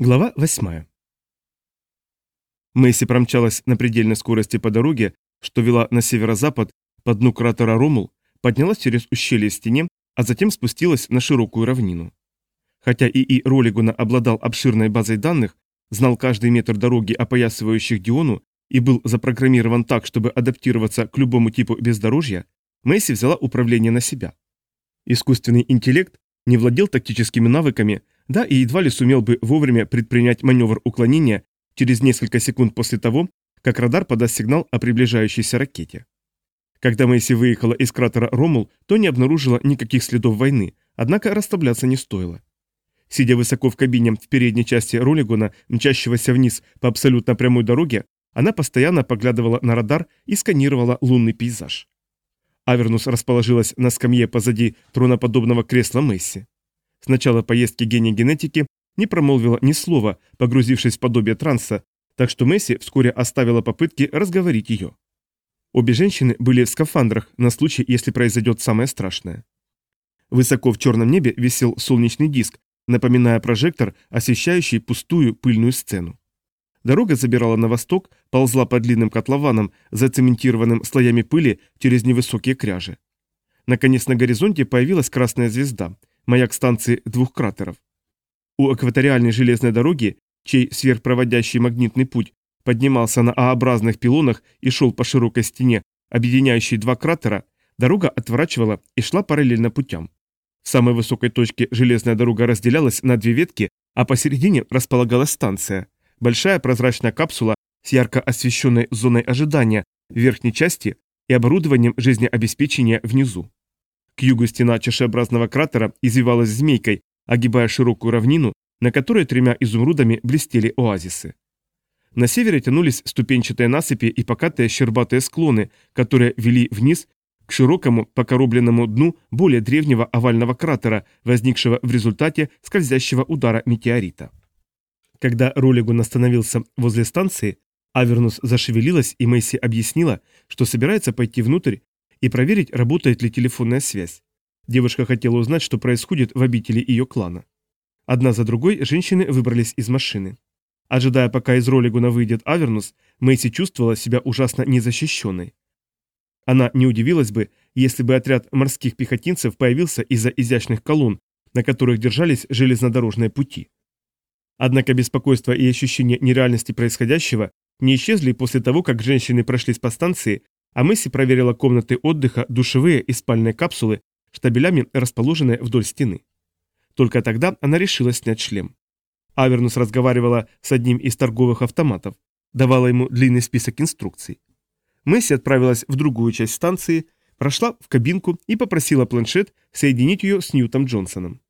Глава 8 Мэйси промчалась на предельной скорости по дороге, что вела на северо-запад по дну кратера Ромул, поднялась через ущелье в стене, а затем спустилась на широкую равнину. Хотя ИИ Ролигуна обладал обширной базой данных, знал каждый метр дороги, опоясывающих Диону, и был запрограммирован так, чтобы адаптироваться к любому типу бездорожья, Мэйси взяла управление на себя. Искусственный интеллект не владел тактическими навыками, да и едва ли сумел бы вовремя предпринять маневр уклонения через несколько секунд после того, как радар подаст сигнал о приближающейся ракете. Когда Мэйси выехала из кратера Ромул, то не обнаружила никаких следов войны, однако расслабляться не стоило. Сидя высоко в кабине в передней части Ролигона, мчащегося вниз по абсолютно прямой дороге, она постоянно поглядывала на радар и сканировала лунный пейзаж. Авернус расположилась на скамье позади троноподобного кресла Месси. С начала поездки гения генетики не промолвила ни слова, погрузившись в подобие транса, так что Месси вскоре оставила попытки разговорить ее. Обе женщины были в скафандрах на случай, если произойдет самое страшное. Высоко в черном небе висел солнечный диск, напоминая прожектор, освещающий пустую пыльную сцену. Дорога забирала на восток, ползла по длинным котлованам, зацементированным слоями пыли через невысокие кряжи. Наконец на горизонте появилась красная звезда, маяк станции двух кратеров. У экваториальной железной дороги, чей сверхпроводящий магнитный путь поднимался на А-образных пилонах и шел по широкой стене, объединяющей два кратера, дорога отворачивала и шла параллельно путям. В самой высокой точке железная дорога разделялась на две ветки, а посередине располагалась станция. Большая прозрачная капсула с ярко освещенной зоной ожидания в верхней части и оборудованием жизнеобеспечения внизу. К югу стена чашеобразного кратера извивалась змейкой, огибая широкую равнину, на которой тремя изумрудами блестели оазисы. На севере тянулись ступенчатые насыпи и покатые щербатые склоны, которые вели вниз к широкому покоробленному дну более древнего овального кратера, возникшего в результате скользящего удара метеорита. Когда Ролигун остановился возле станции, Авернус зашевелилась, и Мэйси объяснила, что собирается пойти внутрь и проверить, работает ли телефонная связь. Девушка хотела узнать, что происходит в обители ее клана. Одна за другой женщины выбрались из машины. Ожидая, пока из Ролигуна выйдет Авернус, Мэйси чувствовала себя ужасно незащищенной. Она не удивилась бы, если бы отряд морских пехотинцев появился из-за изящных колонн, на которых держались железнодорожные пути. Однако беспокойство и ощущение нереальности происходящего не исчезли после того, как женщины прошлись по станции, а Месси проверила комнаты отдыха, душевые и спальные капсулы, штабелями расположенные вдоль стены. Только тогда она решила снять шлем. Авернус разговаривала с одним из торговых автоматов, давала ему длинный список инструкций. Месси отправилась в другую часть станции, прошла в кабинку и попросила планшет соединить ее с Ньютом Джонсоном.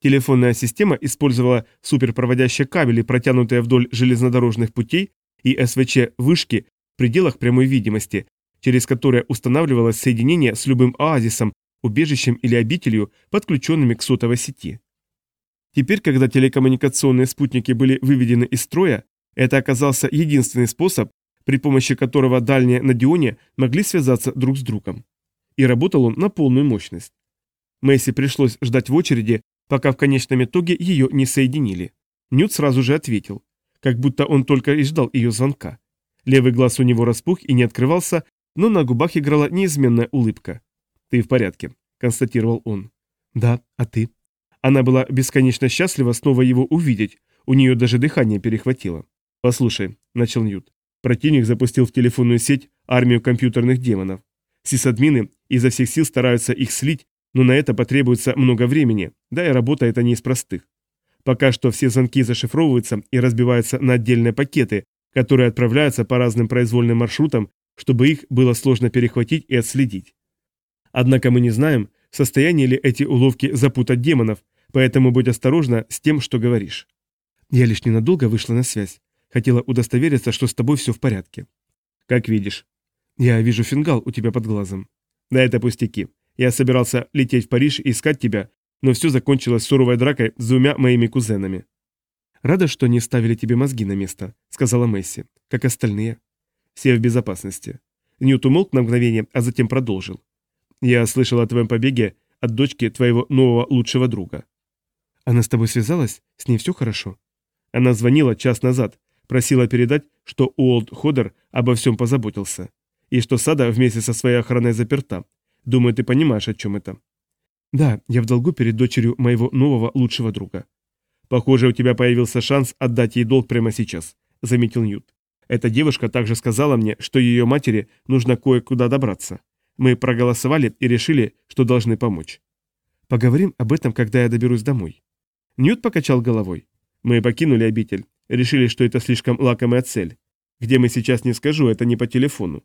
Телефонная система использовала суперпроводящие кабели, протянутые вдоль железнодорожных путей и СВЧ-вышки в пределах прямой видимости, через которые устанавливалось соединение с любым оазисом, убежищем или обителью, подключенными к сотовой сети. Теперь, когда телекоммуникационные спутники были выведены из строя, это оказался единственный способ, при помощи которого дальние на Дионе могли связаться друг с другом. И работал он на полную мощность. Мэйси пришлось ждать в очереди, пока в конечном итоге ее не соединили. Нют сразу же ответил, как будто он только и ждал ее звонка. Левый глаз у него распух и не открывался, но на губах играла неизменная улыбка. «Ты в порядке», — констатировал он. «Да, а ты?» Она была бесконечно счастлива снова его увидеть, у нее даже дыхание перехватило. «Послушай», — начал Ньют, — противник запустил в телефонную сеть армию компьютерных демонов. Сисадмины изо всех сил стараются их слить, но на это потребуется много времени, да и работа это не из простых. Пока что все звонки зашифровываются и разбиваются на отдельные пакеты, которые отправляются по разным произвольным маршрутам, чтобы их было сложно перехватить и отследить. Однако мы не знаем, в состоянии ли эти уловки запутать демонов, поэтому будь осторожна с тем, что говоришь. Я лишь ненадолго вышла на связь. Хотела удостовериться, что с тобой все в порядке. Как видишь. Я вижу фингал у тебя под глазом. Да это пустяки. Я собирался лететь в Париж и искать тебя, но все закончилось суровой дракой с двумя моими кузенами. «Рада, что не ставили тебе мозги на место», — сказала Месси, — «как остальные». Все в безопасности. Ньют умолк на мгновение, а затем продолжил. «Я слышал о твоем побеге от дочки твоего нового лучшего друга». «Она с тобой связалась? С ней все хорошо?» Она звонила час назад, просила передать, что Уолт Ходер обо всем позаботился. И что Сада вместе со своей охраной заперта. Думаю, ты понимаешь, о чем это. Да, я в долгу перед дочерью моего нового лучшего друга. Похоже, у тебя появился шанс отдать ей долг прямо сейчас, заметил Ньют. Эта девушка также сказала мне, что ее матери нужно кое-куда добраться. Мы проголосовали и решили, что должны помочь. Поговорим об этом, когда я доберусь домой. Ньют покачал головой. Мы покинули обитель. Решили, что это слишком лакомая цель. Где мы сейчас не скажу, это не по телефону.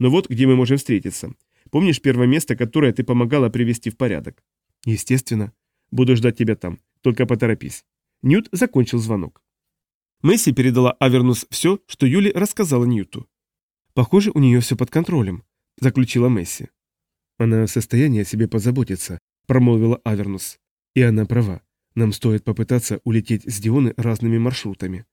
Но вот где мы можем встретиться. Помнишь первое место, которое ты помогала привести в порядок? Естественно. Буду ждать тебя там. Только поторопись. Ньют закончил звонок. Месси передала Авернус все, что Юли рассказала Ньюту. «Похоже, у нее все под контролем», — заключила Месси. «Она в состоянии о себе позаботиться», — промолвила Авернус. «И она права. Нам стоит попытаться улететь с Дионы разными маршрутами.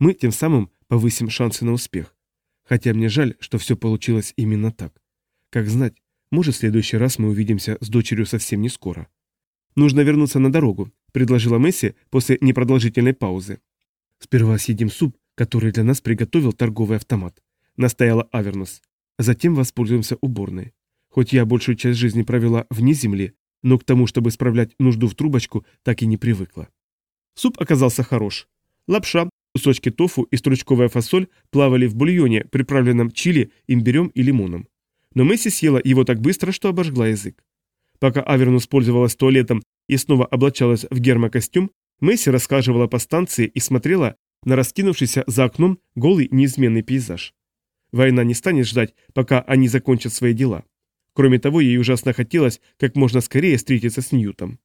Мы тем самым повысим шансы на успех. Хотя мне жаль, что все получилось именно так. Как знать, может, в следующий раз мы увидимся с дочерью совсем не скоро. Нужно вернуться на дорогу, предложила Месси после непродолжительной паузы. Сперва съедим суп, который для нас приготовил торговый автомат, настояла Авернус. Затем воспользуемся уборной. Хоть я большую часть жизни провела вне земли, но к тому, чтобы справлять нужду в трубочку, так и не привыкла. Суп оказался хорош. Лапша, кусочки тофу и стручковая фасоль плавали в бульоне, приправленном чили, имбирем и лимоном. Но Месси съела его так быстро, что обожгла язык. Пока Авернус пользовалась туалетом и снова облачалась в гермокостюм, Месси рассказывала по станции и смотрела на раскинувшийся за окном голый неизменный пейзаж. Война не станет ждать, пока они закончат свои дела. Кроме того, ей ужасно хотелось как можно скорее встретиться с Ньютом.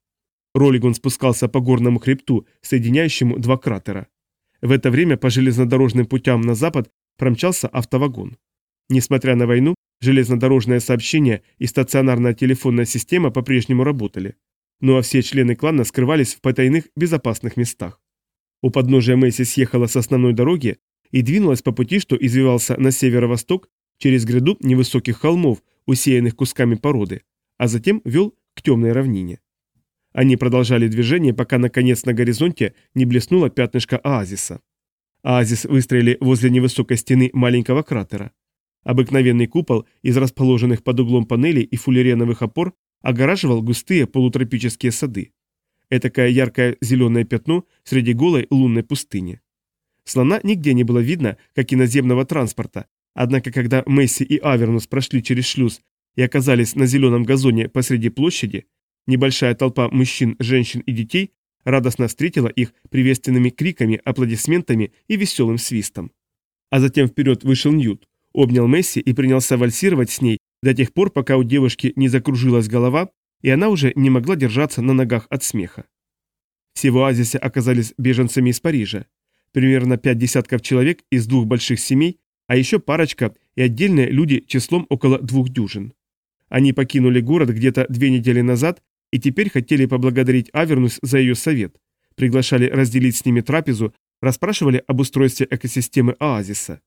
Ролигон спускался по горному хребту, соединяющему два кратера. В это время по железнодорожным путям на запад промчался автовагон. Несмотря на войну, железнодорожное сообщение и стационарная телефонная система по-прежнему работали. Ну а все члены клана скрывались в потайных безопасных местах. У подножия Мэйси съехала с основной дороги и двинулась по пути, что извивался на северо-восток через гряду невысоких холмов, усеянных кусками породы, а затем вел к темной равнине. Они продолжали движение, пока наконец на горизонте не блеснуло пятнышко оазиса. Оазис выстроили возле невысокой стены маленького кратера. Обыкновенный купол из расположенных под углом панелей и фуллереновых опор огораживал густые полутропические сады. Этакое яркое зеленое пятно среди голой лунной пустыни. Слона нигде не было видно, как и наземного транспорта, Однако, когда Месси и Авернус прошли через шлюз и оказались на зеленом газоне посреди площади, небольшая толпа мужчин, женщин и детей радостно встретила их приветственными криками, аплодисментами и веселым свистом. А затем вперед вышел Ньют, обнял Месси и принялся вальсировать с ней до тех пор, пока у девушки не закружилась голова, и она уже не могла держаться на ногах от смеха. Все в оазисе оказались беженцами из Парижа. Примерно пять десятков человек из двух больших семей а еще парочка и отдельные люди числом около двух дюжин. Они покинули город где-то две недели назад и теперь хотели поблагодарить Авернус за ее совет, приглашали разделить с ними трапезу, расспрашивали об устройстве экосистемы оазиса.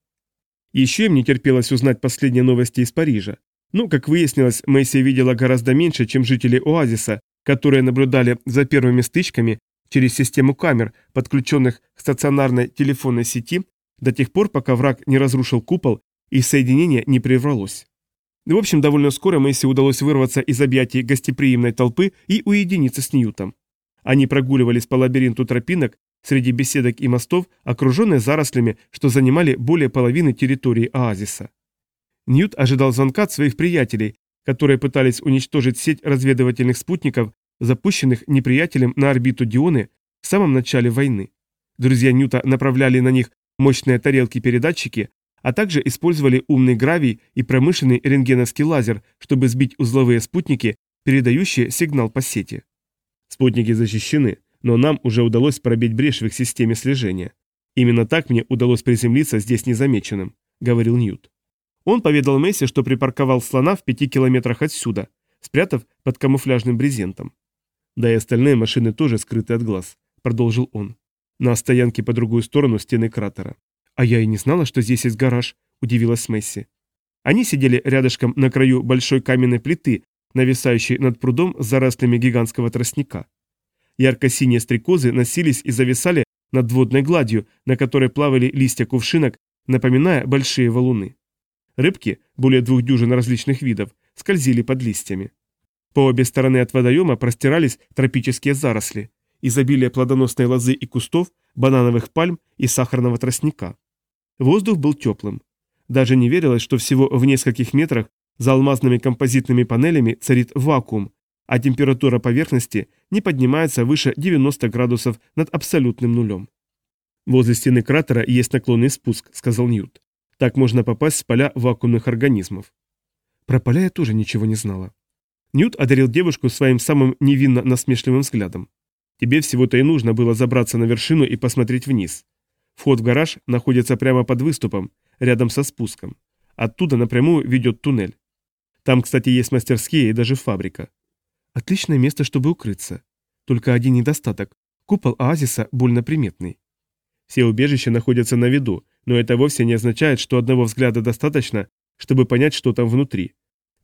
Еще им не терпелось узнать последние новости из Парижа. Но, как выяснилось, Мэйси видела гораздо меньше, чем жители оазиса, которые наблюдали за первыми стычками через систему камер, подключенных к стационарной телефонной сети до тех пор, пока враг не разрушил купол и соединение не прервалось. В общем, довольно скоро Мэйси удалось вырваться из объятий гостеприимной толпы и уединиться с Ньютом. Они прогуливались по лабиринту тропинок среди беседок и мостов, окруженные зарослями, что занимали более половины территории оазиса. Ньют ожидал звонка от своих приятелей, которые пытались уничтожить сеть разведывательных спутников, запущенных неприятелем на орбиту Дионы в самом начале войны. Друзья Ньюта направляли на них мощные тарелки-передатчики, а также использовали умный гравий и промышленный рентгеновский лазер, чтобы сбить узловые спутники, передающие сигнал по сети. Спутники защищены, но нам уже удалось пробить брешь в их системе слежения. Именно так мне удалось приземлиться здесь незамеченным, говорил Ньют. Он поведал Месси, что припарковал слона в пяти километрах отсюда, спрятав под камуфляжным брезентом. Да и остальные машины тоже скрыты от глаз, продолжил он на стоянке по другую сторону стены кратера. «А я и не знала, что здесь есть гараж», – удивилась Месси. Они сидели рядышком на краю большой каменной плиты, нависающей над прудом с зарослями гигантского тростника. Ярко-синие стрекозы носились и зависали над водной гладью, на которой плавали листья кувшинок, напоминая большие валуны. Рыбки, более двух дюжин различных видов, скользили под листьями. По обе стороны от водоема простирались тропические заросли, изобилие плодоносной лозы и кустов, банановых пальм и сахарного тростника. Воздух был теплым. Даже не верилось, что всего в нескольких метрах за алмазными композитными панелями царит вакуум, а температура поверхности не поднимается выше 90 градусов над абсолютным нулем. «Возле стены кратера есть наклонный спуск», — сказал Ньют. «Так можно попасть с поля вакуумных организмов». Про поля я тоже ничего не знала. Ньют одарил девушку своим самым невинно насмешливым взглядом. «Тебе всего-то и нужно было забраться на вершину и посмотреть вниз. Вход в гараж находится прямо под выступом, рядом со спуском. Оттуда напрямую ведет туннель. Там, кстати, есть мастерские и даже фабрика. Отличное место, чтобы укрыться. Только один недостаток. Купол оазиса больно приметный. Все убежища находятся на виду, но это вовсе не означает, что одного взгляда достаточно, чтобы понять, что там внутри.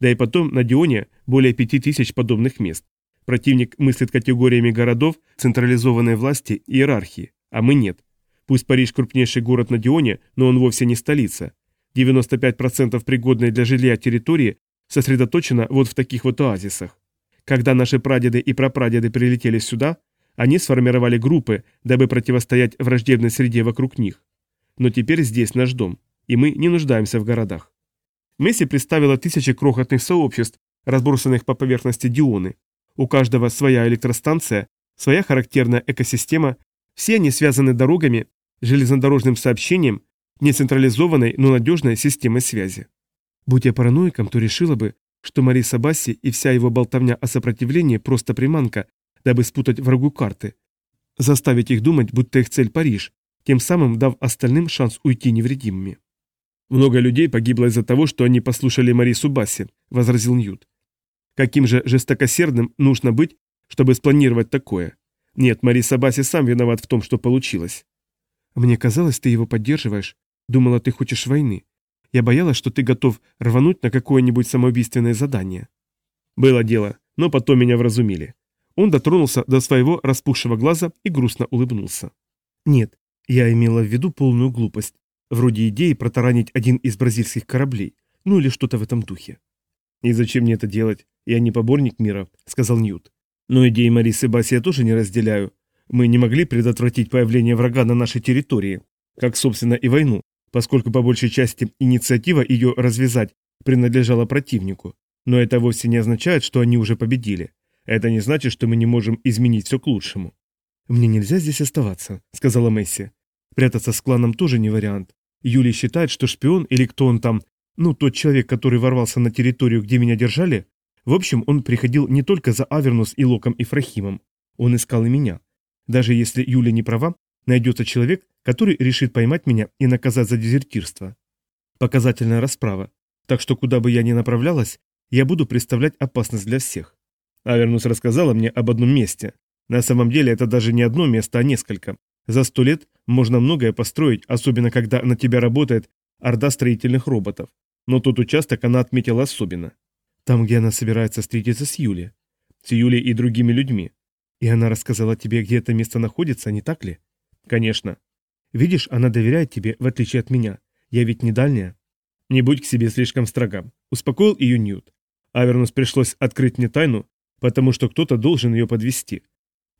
Да и потом на Дионе более пяти тысяч подобных мест. Противник мыслит категориями городов, централизованной власти и иерархии, а мы нет. Пусть Париж крупнейший город на Дионе, но он вовсе не столица. 95% пригодной для жилья территории сосредоточено вот в таких вот оазисах. Когда наши прадеды и прапрадеды прилетели сюда, они сформировали группы, дабы противостоять враждебной среде вокруг них. Но теперь здесь наш дом, и мы не нуждаемся в городах. Месси представила тысячи крохотных сообществ, разбросанных по поверхности Дионы. У каждого своя электростанция, своя характерная экосистема, все они связаны дорогами, железнодорожным сообщением, нецентрализованной, но надежной системой связи. Будь я параноиком, то решила бы, что Мариса Басси и вся его болтовня о сопротивлении просто приманка, дабы спутать врагу карты. Заставить их думать, будто их цель Париж, тем самым дав остальным шанс уйти невредимыми. «Много людей погибло из-за того, что они послушали Марису Басси», — возразил Ньют. «Каким же жестокосердным нужно быть, чтобы спланировать такое? Нет, Мариса Басси сам виноват в том, что получилось». «Мне казалось, ты его поддерживаешь. Думала, ты хочешь войны. Я боялась, что ты готов рвануть на какое-нибудь самоубийственное задание. Было дело, но потом меня вразумили. Он дотронулся до своего распухшего глаза и грустно улыбнулся. Нет, я имела в виду полную глупость. Вроде идеи протаранить один из бразильских кораблей. Ну или что-то в этом духе. «И зачем мне это делать? Я не поборник мира», — сказал Ньют. «Но идеи Марисы Басси я тоже не разделяю. Мы не могли предотвратить появление врага на нашей территории, как, собственно, и войну поскольку по большей части инициатива ее развязать принадлежала противнику. Но это вовсе не означает, что они уже победили. Это не значит, что мы не можем изменить все к лучшему. «Мне нельзя здесь оставаться», — сказала Месси. «Прятаться с кланом тоже не вариант. Юлий считает, что шпион или кто он там, ну, тот человек, который ворвался на территорию, где меня держали, в общем, он приходил не только за Авернус и Локом и Фрахимом. Он искал и меня. Даже если Юля не права, найдется человек, который решит поймать меня и наказать за дезертирство. Показательная расправа. Так что куда бы я ни направлялась, я буду представлять опасность для всех. Авернус рассказала мне об одном месте. На самом деле это даже не одно место, а несколько. За сто лет можно многое построить, особенно когда на тебя работает орда строительных роботов. Но тот участок она отметила особенно. Там, где она собирается встретиться с Юлей. С Юлей и другими людьми. И она рассказала тебе, где это место находится, не так ли? Конечно. Видишь, она доверяет тебе, в отличие от меня. Я ведь не дальняя. Не будь к себе слишком строга. Успокоил ее Ньют. Авернус пришлось открыть мне тайну, потому что кто-то должен ее подвести.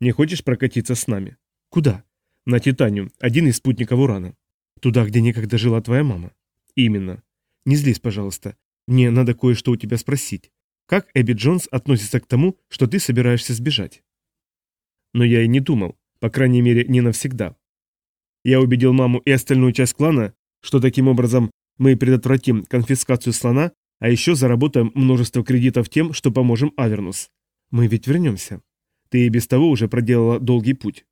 Не хочешь прокатиться с нами? Куда? На Титаниум, один из спутников Урана. Туда, где некогда жила твоя мама. Именно. Не злись, пожалуйста. Мне надо кое-что у тебя спросить. Как Эбби Джонс относится к тому, что ты собираешься сбежать? Но я и не думал, по крайней мере, не навсегда. Я убедил маму и остальную часть клана, что таким образом мы предотвратим конфискацию слона, а еще заработаем множество кредитов тем, что поможем Авернус. Мы ведь вернемся. Ты и без того уже проделала долгий путь.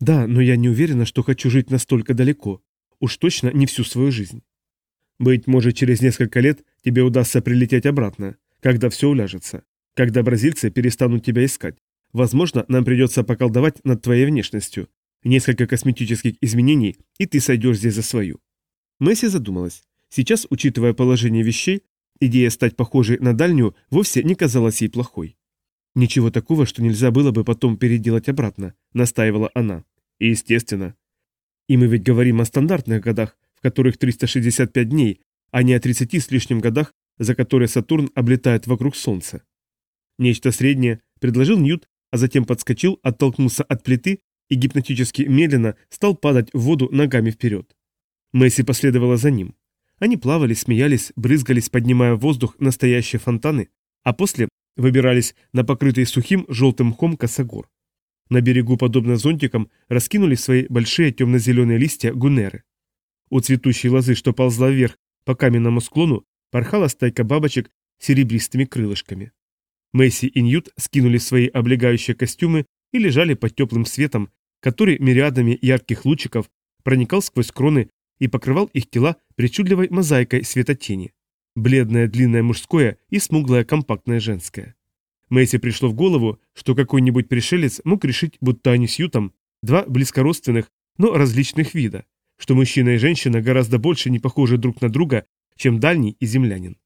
Да, но я не уверена, что хочу жить настолько далеко. Уж точно не всю свою жизнь. Быть может, через несколько лет тебе удастся прилететь обратно, когда все уляжется, когда бразильцы перестанут тебя искать. Возможно, нам придется поколдовать над твоей внешностью, Несколько косметических изменений, и ты сойдешь здесь за свою. Месси задумалась. Сейчас, учитывая положение вещей, идея стать похожей на дальнюю вовсе не казалась ей плохой. «Ничего такого, что нельзя было бы потом переделать обратно», — настаивала она. И естественно. И мы ведь говорим о стандартных годах, в которых 365 дней, а не о 30 с лишним годах, за которые Сатурн облетает вокруг Солнца. Нечто среднее предложил Ньют, а затем подскочил, оттолкнулся от плиты и гипнотически медленно стал падать в воду ногами вперед. Месси последовала за ним. Они плавали, смеялись, брызгались, поднимая в воздух настоящие фонтаны, а после выбирались на покрытый сухим желтым мхом косогор. На берегу, подобно зонтикам, раскинули свои большие темно-зеленые листья гунеры. У цветущей лозы, что ползла вверх по каменному склону, порхала стайка бабочек с серебристыми крылышками. Месси и Ньют скинули свои облегающие костюмы и лежали под теплым светом, который мириадами ярких лучиков проникал сквозь кроны и покрывал их тела причудливой мозаикой светотени. Бледное длинное мужское и смуглое компактное женское. Мэйси пришло в голову, что какой-нибудь пришелец мог решить, будто они с Ютом два близкородственных, но различных вида, что мужчина и женщина гораздо больше не похожи друг на друга, чем дальний и землянин.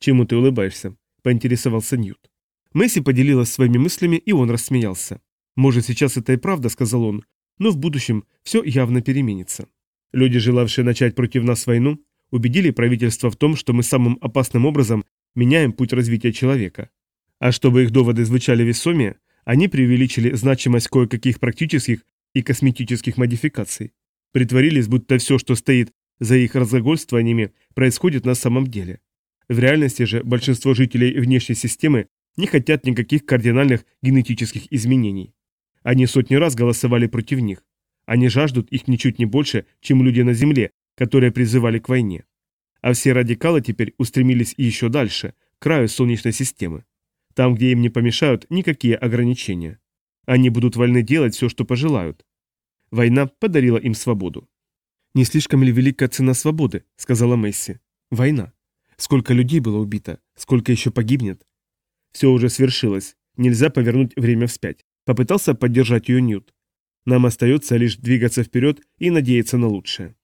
«Чему ты улыбаешься?» – поинтересовался Ньют. Месси поделилась своими мыслями, и он рассмеялся. «Может, сейчас это и правда», – сказал он, – «но в будущем все явно переменится. Люди, желавшие начать против нас войну, убедили правительство в том, что мы самым опасным образом меняем путь развития человека. А чтобы их доводы звучали весомее, они преувеличили значимость кое-каких практических и косметических модификаций. Притворились, будто все, что стоит за их разглагольствованиями, происходит на самом деле. В реальности же большинство жителей внешней системы не хотят никаких кардинальных генетических изменений. Они сотни раз голосовали против них. Они жаждут их ничуть не больше, чем люди на Земле, которые призывали к войне. А все радикалы теперь устремились еще дальше, к краю Солнечной системы там, где им не помешают никакие ограничения. Они будут вольны делать все, что пожелают. Война подарила им свободу. «Не слишком ли велика цена свободы?» — сказала Месси. «Война. Сколько людей было убито, сколько еще погибнет?» «Все уже свершилось. Нельзя повернуть время вспять». Попытался поддержать ее Ньют. Нам остается лишь двигаться вперед и надеяться на лучшее.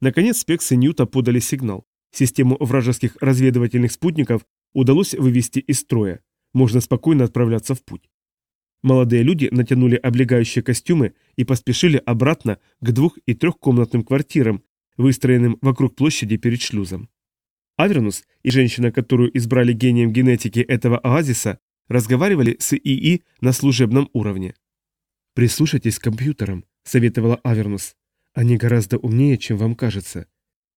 Наконец спексы Ньюта подали сигнал. Систему вражеских разведывательных спутников удалось вывести из строя можно спокойно отправляться в путь. Молодые люди натянули облегающие костюмы и поспешили обратно к двух- и трехкомнатным квартирам, выстроенным вокруг площади перед шлюзом. Авернус и женщина, которую избрали гением генетики этого оазиса, разговаривали с ИИ на служебном уровне. «Прислушайтесь к компьютерам», — советовала Авернус. «Они гораздо умнее, чем вам кажется.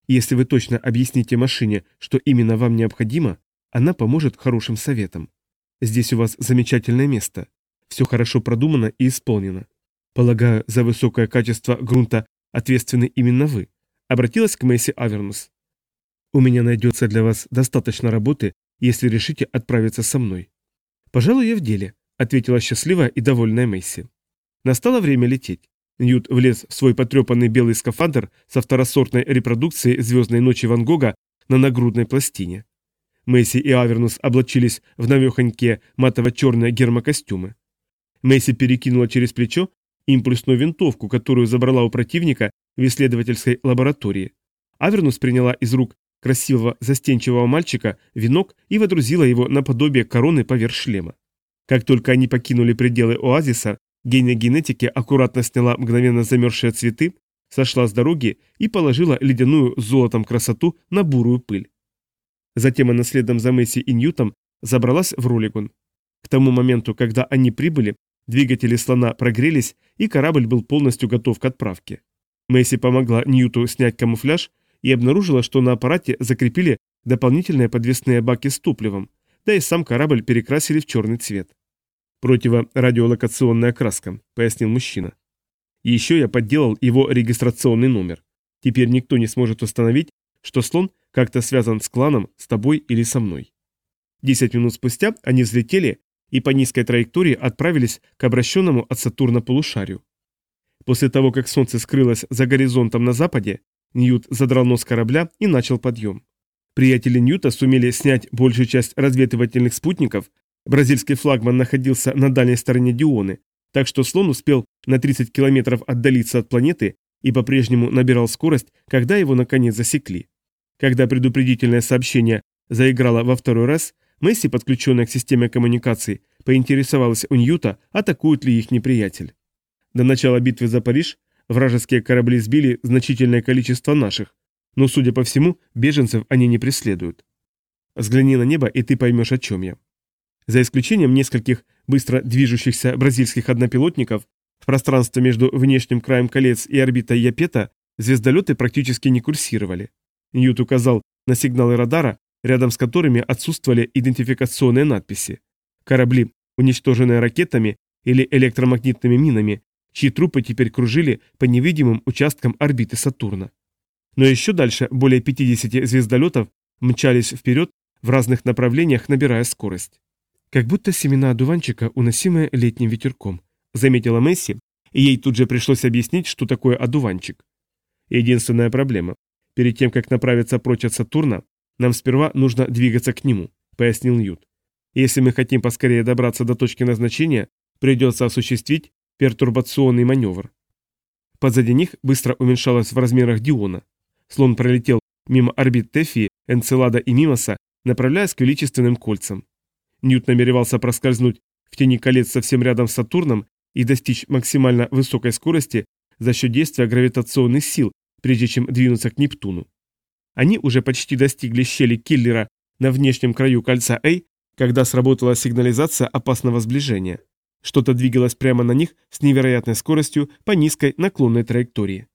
Если вы точно объясните машине, что именно вам необходимо, она поможет хорошим советам. Здесь у вас замечательное место. Все хорошо продумано и исполнено. Полагаю, за высокое качество грунта ответственны именно вы. Обратилась к Месси Авернус. У меня найдется для вас достаточно работы, если решите отправиться со мной. Пожалуй, я в деле, ответила счастливая и довольная Месси. Настало время лететь. Ньют влез в свой потрепанный белый скафандр со второсортной репродукцией «Звездной ночи Ван Гога» на нагрудной пластине. Мэйси и Авернус облачились в навехонькие матово-черные гермокостюмы. Мэйси перекинула через плечо импульсную винтовку, которую забрала у противника в исследовательской лаборатории. Авернус приняла из рук красивого застенчивого мальчика венок и водрузила его наподобие короны поверх шлема. Как только они покинули пределы оазиса, гения генетики аккуратно сняла мгновенно замерзшие цветы, сошла с дороги и положила ледяную золотом красоту на бурую пыль. Затем она следом за Месси и Ньютом забралась в Ролигун. К тому моменту, когда они прибыли, двигатели слона прогрелись, и корабль был полностью готов к отправке. Месси помогла Ньюту снять камуфляж и обнаружила, что на аппарате закрепили дополнительные подвесные баки с топливом, да и сам корабль перекрасили в черный цвет. «Противорадиолокационная краска», — пояснил мужчина. еще я подделал его регистрационный номер. Теперь никто не сможет установить, что слон как-то связан с кланом, с тобой или со мной. Десять минут спустя они взлетели и по низкой траектории отправились к обращенному от Сатурна полушарию. После того, как солнце скрылось за горизонтом на западе, Ньют задрал нос корабля и начал подъем. Приятели Ньюта сумели снять большую часть разведывательных спутников, бразильский флагман находился на дальней стороне Дионы, так что слон успел на 30 километров отдалиться от планеты и по-прежнему набирал скорость, когда его наконец засекли. Когда предупредительное сообщение заиграло во второй раз, Месси, подключенная к системе коммуникаций, поинтересовалась у Ньюта, атакует ли их неприятель. До начала битвы за Париж вражеские корабли сбили значительное количество наших, но, судя по всему, беженцев они не преследуют. Взгляни на небо, и ты поймешь, о чем я. За исключением нескольких быстро движущихся бразильских однопилотников, в пространстве между внешним краем колец и орбитой Япета звездолеты практически не курсировали. Ньют указал на сигналы радара, рядом с которыми отсутствовали идентификационные надписи. Корабли, уничтоженные ракетами или электромагнитными минами, чьи трупы теперь кружили по невидимым участкам орбиты Сатурна. Но еще дальше более 50 звездолетов мчались вперед в разных направлениях, набирая скорость. «Как будто семена одуванчика, уносимые летним ветерком», заметила Месси, и ей тут же пришлось объяснить, что такое одуванчик. Единственная проблема. Перед тем, как направиться прочь от Сатурна, нам сперва нужно двигаться к нему, пояснил Ньют. Если мы хотим поскорее добраться до точки назначения, придется осуществить пертурбационный маневр. Позади них быстро уменьшалась в размерах Диона. Слон пролетел мимо орбит Тефии, Энцелада и Мимоса, направляясь к величественным кольцам. Ньют намеревался проскользнуть в тени колец совсем рядом с Сатурном и достичь максимально высокой скорости за счет действия гравитационных сил, прежде чем двинуться к Нептуну. Они уже почти достигли щели киллера на внешнем краю кольца A, когда сработала сигнализация опасного сближения. Что-то двигалось прямо на них с невероятной скоростью по низкой наклонной траектории.